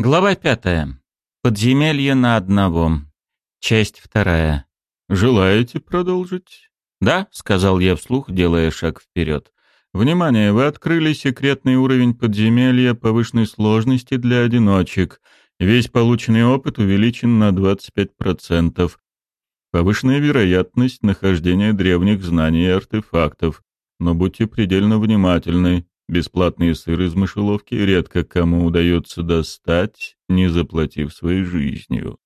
Глава пятая. Подземелье на одного. Часть вторая. «Желаете продолжить?» «Да», — сказал я вслух, делая шаг вперед. «Внимание, вы открыли секретный уровень подземелья повышенной сложности для одиночек. Весь полученный опыт увеличен на 25%. Повышенная вероятность нахождения древних знаний и артефактов. Но будьте предельно внимательны. Бесплатные сыры из мышеловки редко кому удается достать, не заплатив своей жизнью.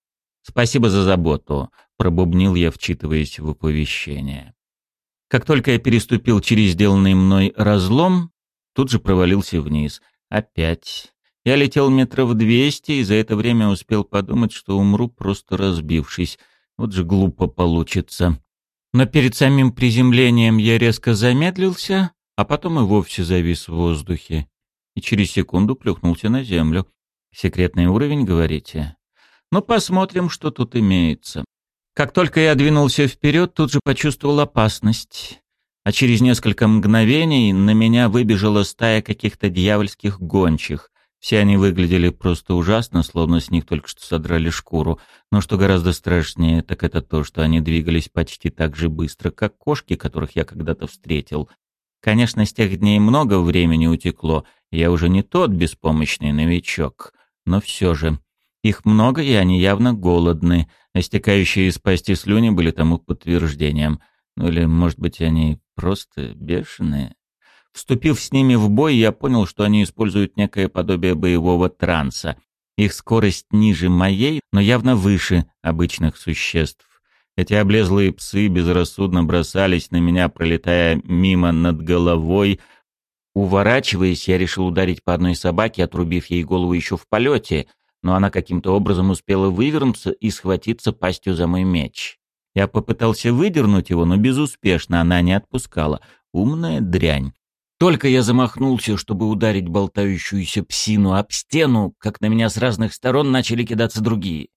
«Спасибо за заботу», — пробубнил я, вчитываясь в оповещение. Как только я переступил через сделанный мной разлом, тут же провалился вниз. Опять. Я летел метров двести, и за это время успел подумать, что умру, просто разбившись. Вот же глупо получится. Но перед самим приземлением я резко замедлился, а потом и вовсе завис в воздухе. И через секунду плюхнулся на землю. Секретный уровень, говорите? Ну, посмотрим, что тут имеется. Как только я двинулся вперед, тут же почувствовал опасность. А через несколько мгновений на меня выбежала стая каких-то дьявольских гончих. Все они выглядели просто ужасно, словно с них только что содрали шкуру. Но что гораздо страшнее, так это то, что они двигались почти так же быстро, как кошки, которых я когда-то встретил. Конечно, с тех дней много времени утекло, я уже не тот беспомощный новичок, но все же. Их много, и они явно голодны, а стекающие из пасти слюни были тому подтверждением. Ну или, может быть, они просто бешеные? Вступив с ними в бой, я понял, что они используют некое подобие боевого транса. Их скорость ниже моей, но явно выше обычных существ. Эти облезлые псы безрассудно бросались на меня, пролетая мимо над головой. Уворачиваясь, я решил ударить по одной собаке, отрубив ей голову еще в полете, но она каким-то образом успела вывернуться и схватиться пастью за мой меч. Я попытался выдернуть его, но безуспешно она не отпускала. Умная дрянь. Только я замахнулся, чтобы ударить болтающуюся псину об стену, как на меня с разных сторон начали кидаться другие.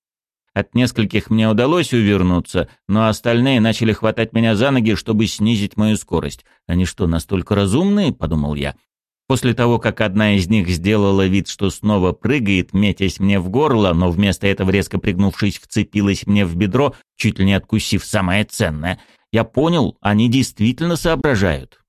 От нескольких мне удалось увернуться, но остальные начали хватать меня за ноги, чтобы снизить мою скорость. Они что, настолько разумные? подумал я. После того, как одна из них сделала вид, что снова прыгает, метясь мне в горло, но вместо этого резко пригнувшись, вцепилась мне в бедро, чуть ли не откусив самое ценное, я понял, они действительно соображают.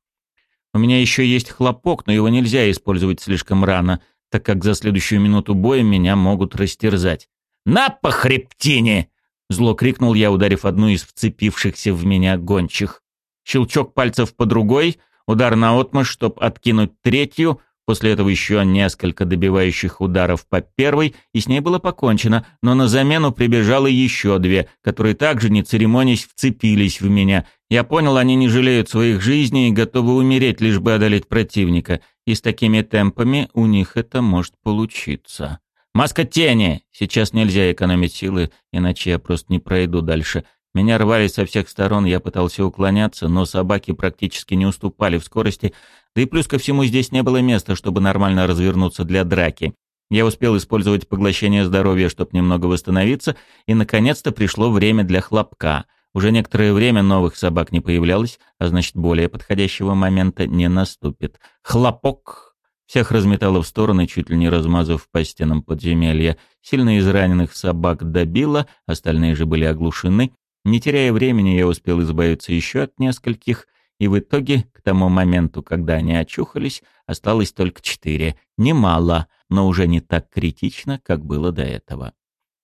У меня еще есть хлопок, но его нельзя использовать слишком рано, так как за следующую минуту боя меня могут растерзать. «На по хребтине!» — зло крикнул я, ударив одну из вцепившихся в меня гончих. Щелчок пальцев по другой, удар на отмышь, чтоб откинуть третью, после этого еще несколько добивающих ударов по первой, и с ней было покончено, но на замену прибежало еще две, которые также, не церемонясь, вцепились в меня. Я понял, они не жалеют своих жизней и готовы умереть, лишь бы одолеть противника, и с такими темпами у них это может получиться. «Маска тени! Сейчас нельзя экономить силы, иначе я просто не пройду дальше». Меня рвали со всех сторон, я пытался уклоняться, но собаки практически не уступали в скорости, да и плюс ко всему здесь не было места, чтобы нормально развернуться для драки. Я успел использовать поглощение здоровья, чтобы немного восстановиться, и наконец-то пришло время для хлопка. Уже некоторое время новых собак не появлялось, а значит, более подходящего момента не наступит. Хлопок всех разметало в стороны, чуть ли не размазав по стенам подземелья. Сильно израненных собак добило, остальные же были оглушены. Не теряя времени, я успел избавиться еще от нескольких, и в итоге, к тому моменту, когда они очухались, осталось только четыре. Немало, но уже не так критично, как было до этого.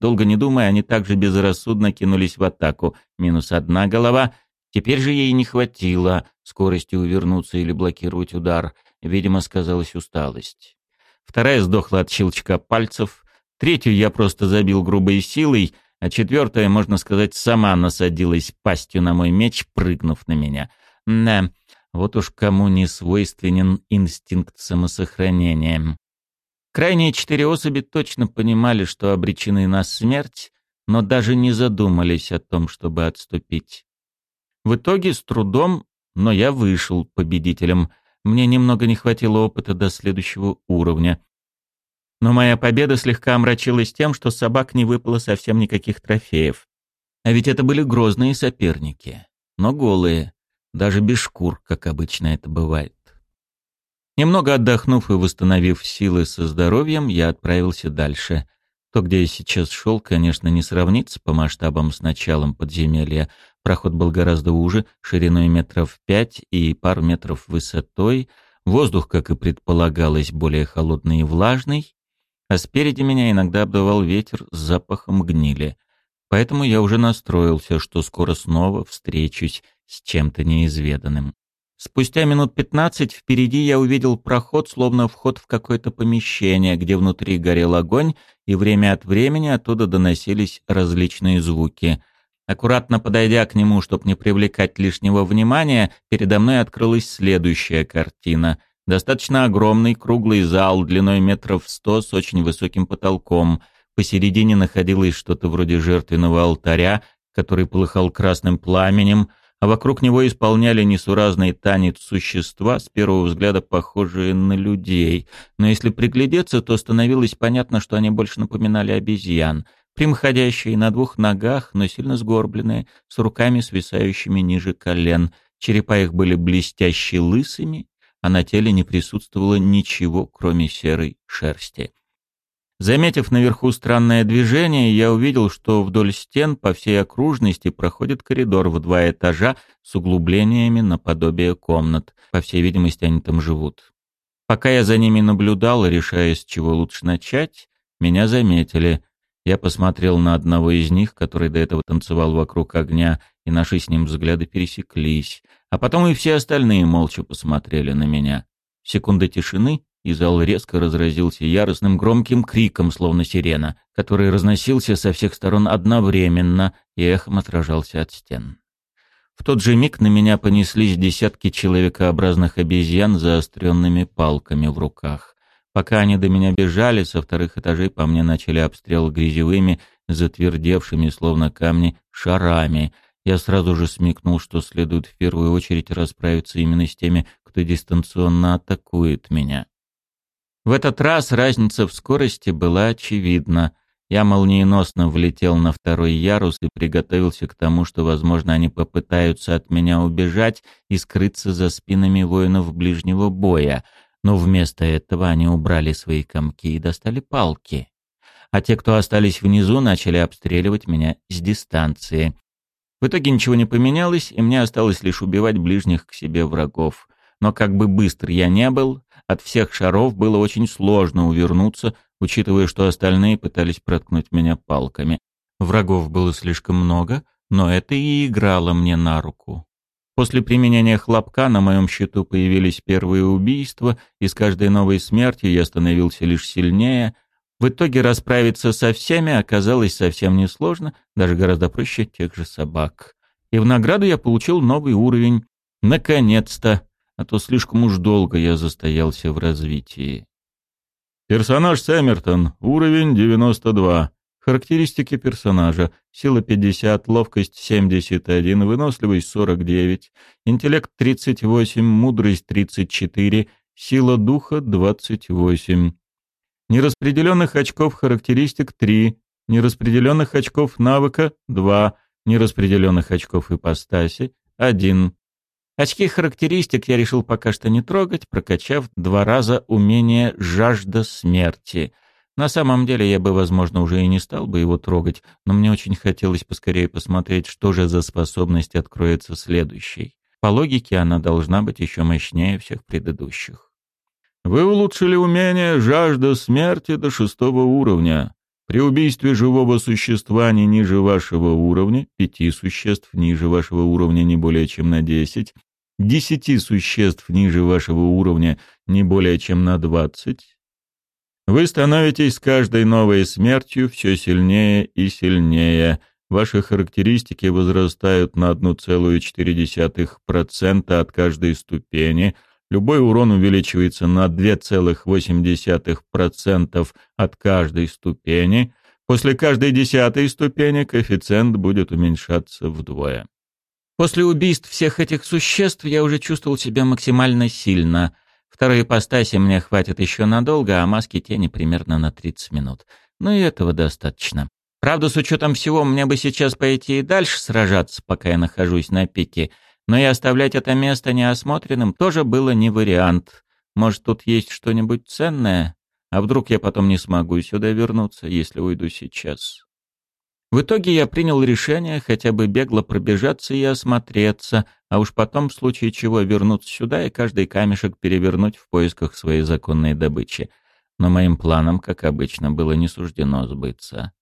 Долго не думая, они также безрассудно кинулись в атаку. Минус одна голова. Теперь же ей не хватило скорости увернуться или блокировать удар — Видимо, сказалась усталость. Вторая сдохла от щелчка пальцев. Третью я просто забил грубой силой, а четвертая, можно сказать, сама насадилась пастью на мой меч, прыгнув на меня. Да, вот уж кому не свойственен инстинкт самосохранения. Крайние четыре особи точно понимали, что обречены на смерть, но даже не задумались о том, чтобы отступить. В итоге с трудом, но я вышел победителем — мне немного не хватило опыта до следующего уровня. Но моя победа слегка омрачилась тем, что собак не выпало совсем никаких трофеев. А ведь это были грозные соперники, но голые, даже без шкур, как обычно это бывает. Немного отдохнув и восстановив силы со здоровьем, я отправился дальше. То, где я сейчас шел, конечно, не сравнится по масштабам с началом подземелья. Проход был гораздо уже, шириной метров пять и пару метров высотой. Воздух, как и предполагалось, более холодный и влажный. А спереди меня иногда обдувал ветер с запахом гнили. Поэтому я уже настроился, что скоро снова встречусь с чем-то неизведанным. Спустя минут пятнадцать впереди я увидел проход, словно вход в какое-то помещение, где внутри горел огонь, и время от времени оттуда доносились различные звуки. Аккуратно подойдя к нему, чтобы не привлекать лишнего внимания, передо мной открылась следующая картина. Достаточно огромный круглый зал длиной метров сто с очень высоким потолком. Посередине находилось что-то вроде жертвенного алтаря, который полыхал красным пламенем — а вокруг него исполняли несуразный танец существа, с первого взгляда похожие на людей. Но если приглядеться, то становилось понятно, что они больше напоминали обезьян, прямоходящие на двух ногах, но сильно сгорбленные, с руками свисающими ниже колен. Черепа их были блестяще лысыми, а на теле не присутствовало ничего, кроме серой шерсти. Заметив наверху странное движение, я увидел, что вдоль стен по всей окружности проходит коридор в два этажа с углублениями наподобие комнат. По всей видимости, они там живут. Пока я за ними наблюдал, решая, с чего лучше начать, меня заметили. Я посмотрел на одного из них, который до этого танцевал вокруг огня, и наши с ним взгляды пересеклись. А потом и все остальные молча посмотрели на меня. Секунда тишины, и зал резко разразился яростным громким криком, словно сирена, который разносился со всех сторон одновременно и эхом отражался от стен. В тот же миг на меня понеслись десятки человекообразных обезьян с заостренными палками в руках. Пока они до меня бежали, со вторых этажей по мне начали обстрел грязевыми, затвердевшими, словно камни, шарами. Я сразу же смекнул, что следует в первую очередь расправиться именно с теми, кто дистанционно атакует меня. В этот раз разница в скорости была очевидна. Я молниеносно влетел на второй ярус и приготовился к тому, что, возможно, они попытаются от меня убежать и скрыться за спинами воинов ближнего боя, но вместо этого они убрали свои комки и достали палки. А те, кто остались внизу, начали обстреливать меня с дистанции. В итоге ничего не поменялось, и мне осталось лишь убивать ближних к себе врагов. Но как бы быстр я не был, от всех шаров было очень сложно увернуться, учитывая, что остальные пытались проткнуть меня палками. Врагов было слишком много, но это и играло мне на руку. После применения хлопка на моем счету появились первые убийства, и с каждой новой смертью я становился лишь сильнее. В итоге расправиться со всеми оказалось совсем несложно, даже гораздо проще тех же собак. И в награду я получил новый уровень. Наконец-то! а то слишком уж долго я застоялся в развитии. Персонаж Сэммертон, уровень 92. Характеристики персонажа. Сила 50, ловкость 71, выносливость 49, интеллект 38, мудрость 34, сила духа 28. Нераспределенных очков характеристик 3, нераспределенных очков навыка 2, нераспределенных очков ипостаси 1. Очки характеристик я решил пока что не трогать, прокачав два раза умение «Жажда смерти». На самом деле я бы, возможно, уже и не стал бы его трогать, но мне очень хотелось поскорее посмотреть, что же за способность откроется следующей. По логике она должна быть еще мощнее всех предыдущих. Вы улучшили умение «Жажда смерти» до шестого уровня. При убийстве живого существа не ниже вашего уровня, пяти существ ниже вашего уровня не более чем на десять, десяти существ ниже вашего уровня не более чем на двадцать, вы становитесь с каждой новой смертью все сильнее и сильнее. Ваши характеристики возрастают на 1,4% от каждой ступени – Любой урон увеличивается на 2,8% от каждой ступени. После каждой десятой ступени коэффициент будет уменьшаться вдвое. После убийств всех этих существ я уже чувствовал себя максимально сильно. Второй ипостаси мне хватит еще надолго, а маски тени примерно на 30 минут. Но и этого достаточно. Правда, с учетом всего, мне бы сейчас пойти и дальше сражаться, пока я нахожусь на пике — но и оставлять это место неосмотренным тоже было не вариант. Может, тут есть что-нибудь ценное? А вдруг я потом не смогу сюда вернуться, если уйду сейчас? В итоге я принял решение хотя бы бегло пробежаться и осмотреться, а уж потом, в случае чего, вернуться сюда и каждый камешек перевернуть в поисках своей законной добычи. Но моим планам, как обычно, было не суждено сбыться,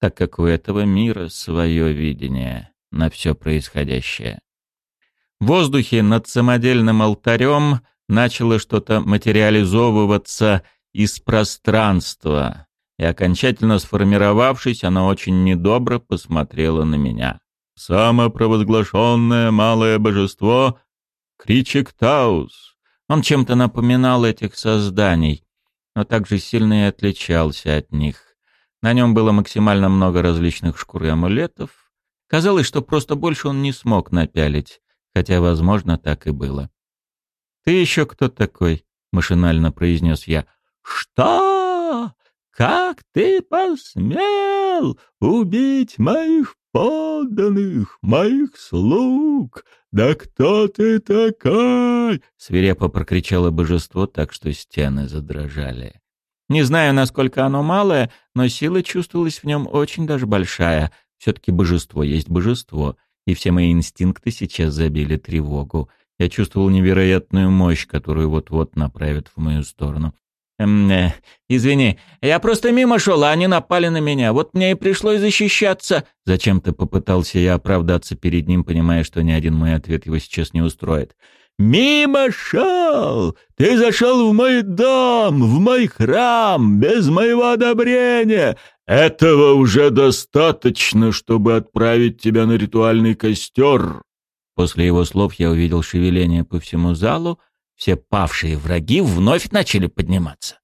так как у этого мира свое видение на все происходящее. В воздухе над самодельным алтарем начало что-то материализовываться из пространства, и окончательно сформировавшись, она очень недобро посмотрела на меня. «Самопровозглашенное малое божество — Кричик Таус». Он чем-то напоминал этих созданий, но также сильно и отличался от них. На нем было максимально много различных шкур и амулетов. Казалось, что просто больше он не смог напялить, хотя, возможно, так и было. «Ты еще кто такой?» — машинально произнес я. «Что? Как ты посмел убить моих подданных, моих слуг? Да кто ты такой?» Свирепо прокричало божество так, что стены задрожали. Не знаю, насколько оно малое, но сила чувствовалась в нем очень даже большая. Все-таки божество есть божество, и все мои инстинкты сейчас забили тревогу. Я чувствовал невероятную мощь, которую вот-вот направят в мою сторону. Эм, э, извини, я просто мимо шел, а они напали на меня. Вот мне и пришлось защищаться. Зачем-то попытался я оправдаться перед ним, понимая, что ни один мой ответ его сейчас не устроит. «Мимо шел! Ты зашел в мой дом, в мой храм, без моего одобрения! Этого уже достаточно, чтобы отправить тебя на ритуальный костер!» После его слов я увидел шевеление по всему залу, все павшие враги вновь начали подниматься.